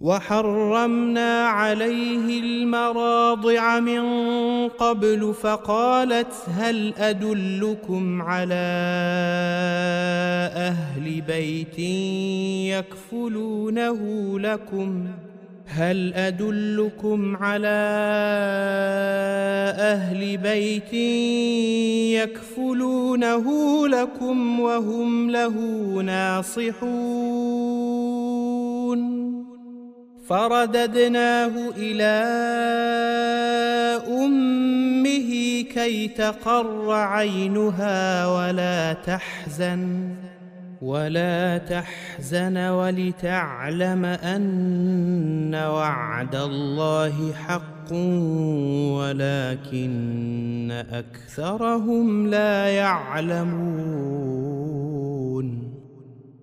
وحرمنا عليه المراضع من قبل فقالت هل أدلكم على أهل بيت يكفلونه لكم؟ هل أدلكم على أهل بيت يكفلونه لكم وهم له ناصحون؟ فرددناه إلى أمه كي تقر عينها ولا تحزن ولا تحزن ولتعلم أن وعد الله حق ولكن أكثرهم لا يعلمون.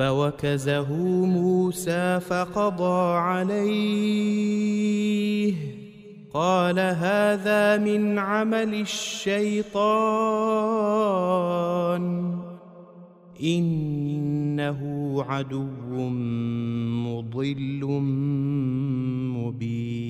فوكزه موسى فقضى عليه. قال هذا من عمل الشيطان. إنه عدو مضل مبين.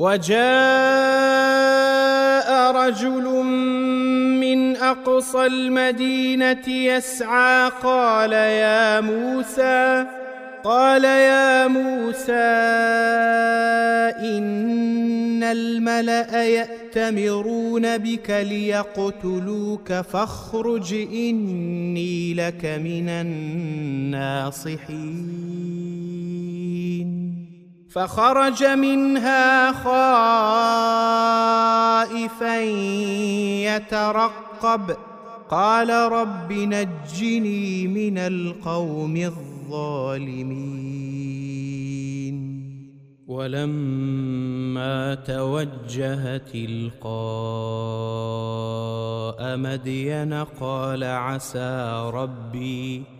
وجاء رجل من أقصى المدينة يسعى قال يا موسى قال يا موسى إن الملأ يأتمرون بك ليقتلوك فاخرج إني لك من الناصحين. فخرج منها خائفا يترقب. قال رب نجني من القوم الظالمين. ولما توجه تلقاء مدين قال عسى ربي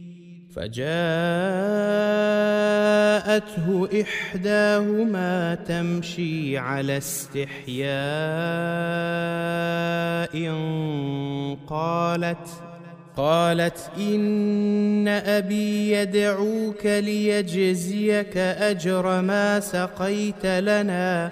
فجاءته إحداهما تمشي على استحياء قالت قالت إن أبي يدعوك ليجزيك أجر ما سقيت لنا.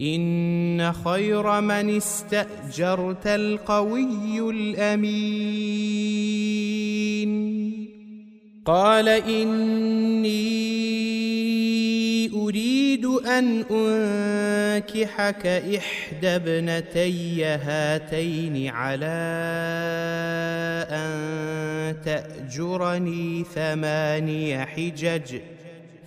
إن خير من استأجرت القوي الأمين. قال إني أريد أن أنكحك إحدى ابنتي هاتين على أن تأجرني ثماني حجج.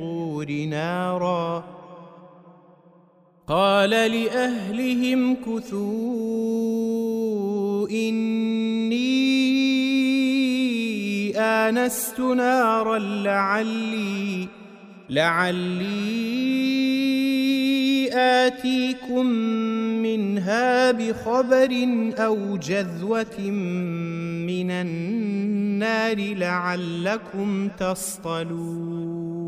الطور نارا. قال لأهلهم كثوا إني آنست نارا لعلي لعلي آتيكم منها بخبر أو جذوة من النار لعلكم تصطلون.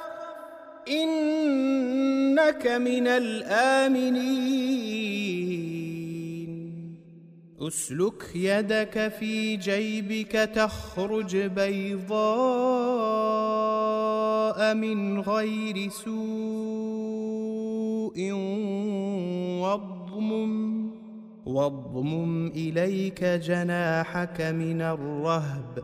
إنك من الآمنين. أسلك يدك في جيبك تخرج بيضاء من غير سوء واضمم واضمم إليك جناحك من الرهب.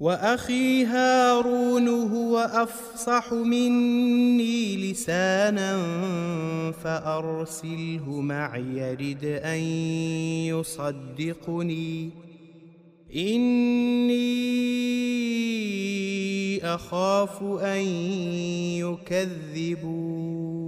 وأخي هارون هو أفصح مني لسانا فأرسله معي يرد أن يصدقني. إني أخاف أن يكذبون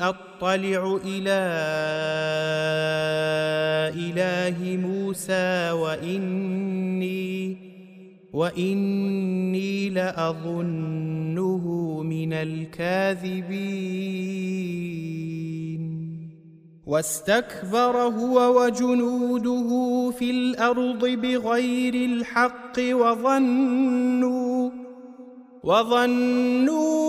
أطلع إلى إله موسى وإني وإني لأظنه من الكاذبين. واستكبر هو وجنوده في الأرض بغير الحق وظنوا وظنوا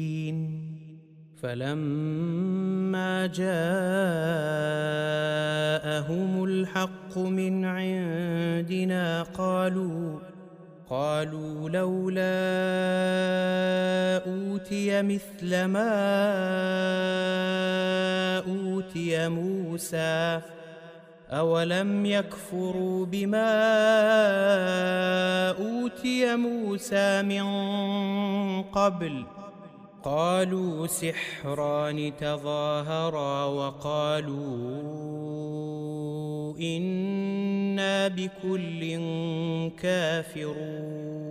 فلما جاءهم الحق من عندنا قالوا قالوا لولا أوتي مثل ما أوتي موسى أولم يكفروا بما أوتي موسى من قبل؟ قالوا سحران تظاهرا وقالوا إنا بكل كافرون.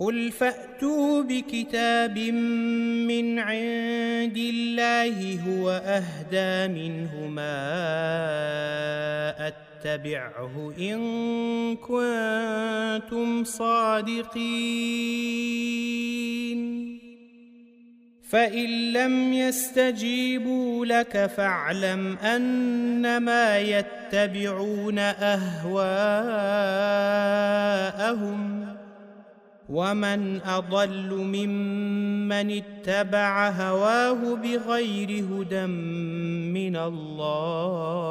قل فأتوا بكتاب من عند الله هو أهدى منهما اتبعه إن كنتم صادقين. فإن لم يستجيبوا لك فاعلم أنما يتبعون أهواءهم ومن أضل ممن اتبع هواه بغير هدى من الله.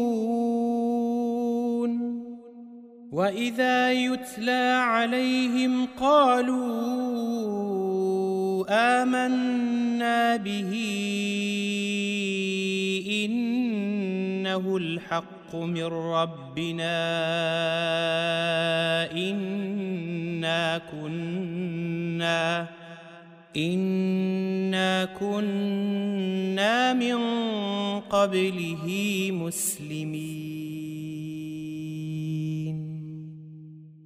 واذا يتلى عليهم قالوا امنا به انه الحق من ربنا انا كنا انا كنا من قبله مسلمين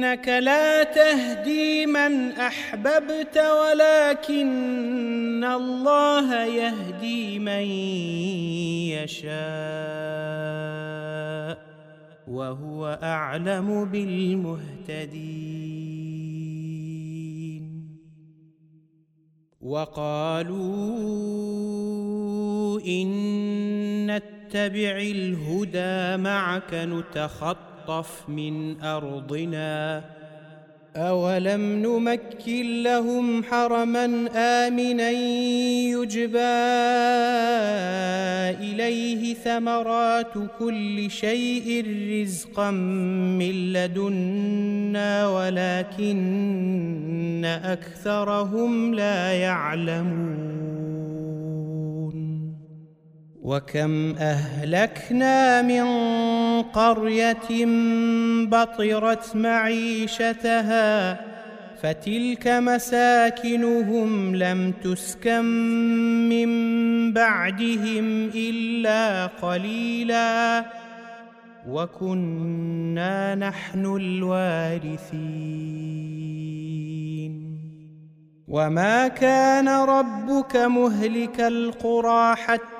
إنك لا تهدي من أحببت ولكن الله يهدي من يشاء وهو أعلم بالمهتدين. وقالوا إن نتبع الهدى معك نتخطف نخطف من أرضنا. أولم نمكن لهم حرما آمنا يجبى إليه ثمرات كل شيء رزقا من لدنا ولكن أكثرهم لا يعلمون. وكم أهلكنا من قرية بطرت معيشتها فتلك مساكنهم لم تسكن من بعدهم إلا قليلا وكنا نحن الوارثين. وما كان ربك مهلك القرى حتى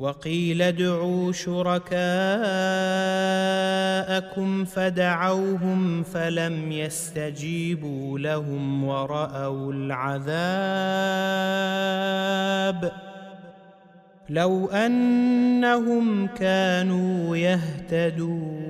وقيل ادعوا شركاءكم فدعوهم فلم يستجيبوا لهم ورأوا العذاب لو أنهم كانوا يهتدون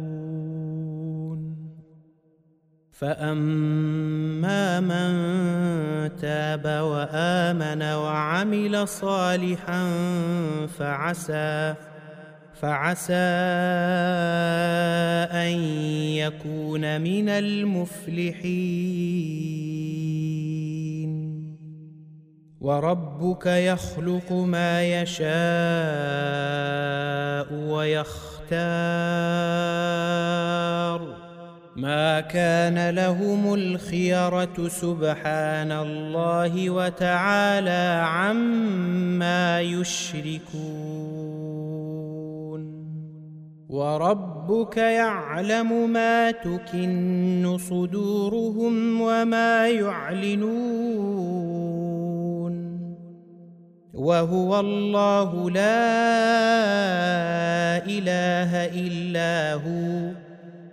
فاما من تاب وامن وعمل صالحا فعسى فعسى ان يكون من المفلحين وربك يخلق ما يشاء ويختار ما كان لهم الخيرة سبحان الله وتعالى عما يشركون. وربك يعلم ما تكن صدورهم وما يعلنون. وهو الله لا إله إلا هو.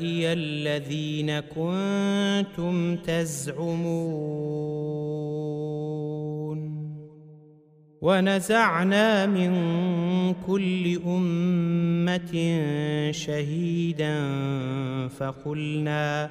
الذين كنتم تزعمون. ونزعنا من كل أمة شهيدا فقلنا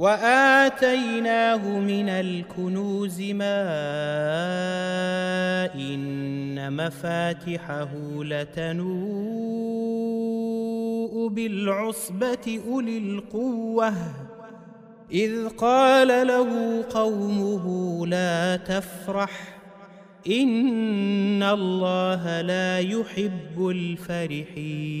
وآتيناه من الكنوز ما إن مفاتحه لتنوء بالعصبة أولي القوة. إذ قال له قومه لا تفرح إن الله لا يحب الفرحين.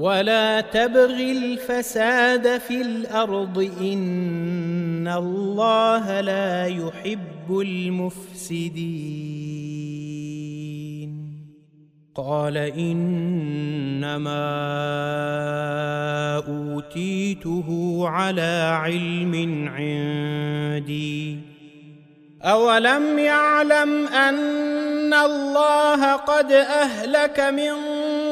ولا تبغ الفساد في الأرض إن الله لا يحب المفسدين. قال إنما أوتيته على علم عندي. أولم يعلم أن الله قد أهلك من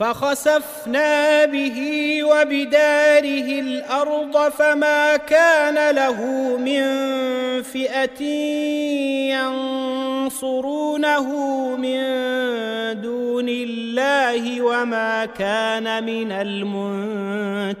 فخسفنا به وبداره الأرض فما كان له من فئة ينصرونه من دون الله وما كان من المنتصرين.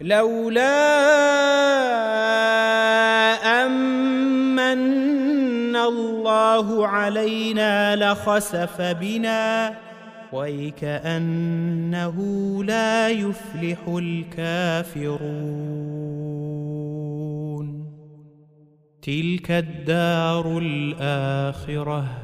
لولا امن الله علينا لخسف بنا ويكأنه لا يفلح الكافرون. تلك الدار الآخرة.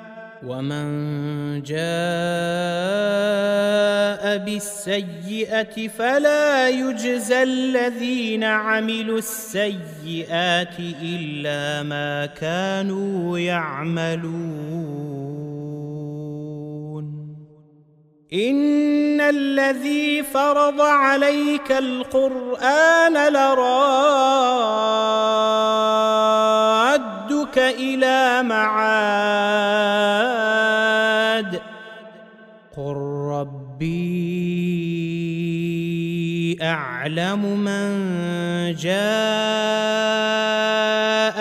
ومن جاء بالسيئة فلا يجزى الذين عملوا السيئات إلا ما كانوا يعملون. إن الذي فرض عليك القرآن لرادك إلى معاد. قل ربي أعلم من جاء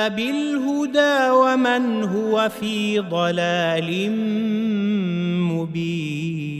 بالهدى ومن هو في ضلال مبين.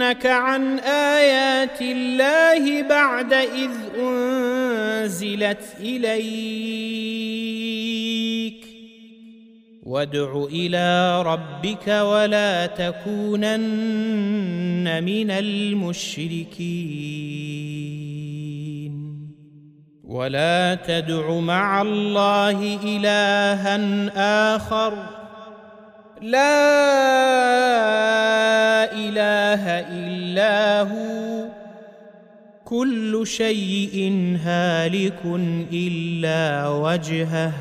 يصدنك عن آيات الله بعد إذ أنزلت إليك. وادع إلى ربك ولا تكونن من المشركين. ولا تدع مع الله إلها آخر. لا إله إلا هو. كل شيء هالك إلا وجهه.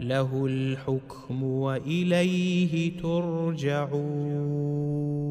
له الحكم وإليه ترجعون.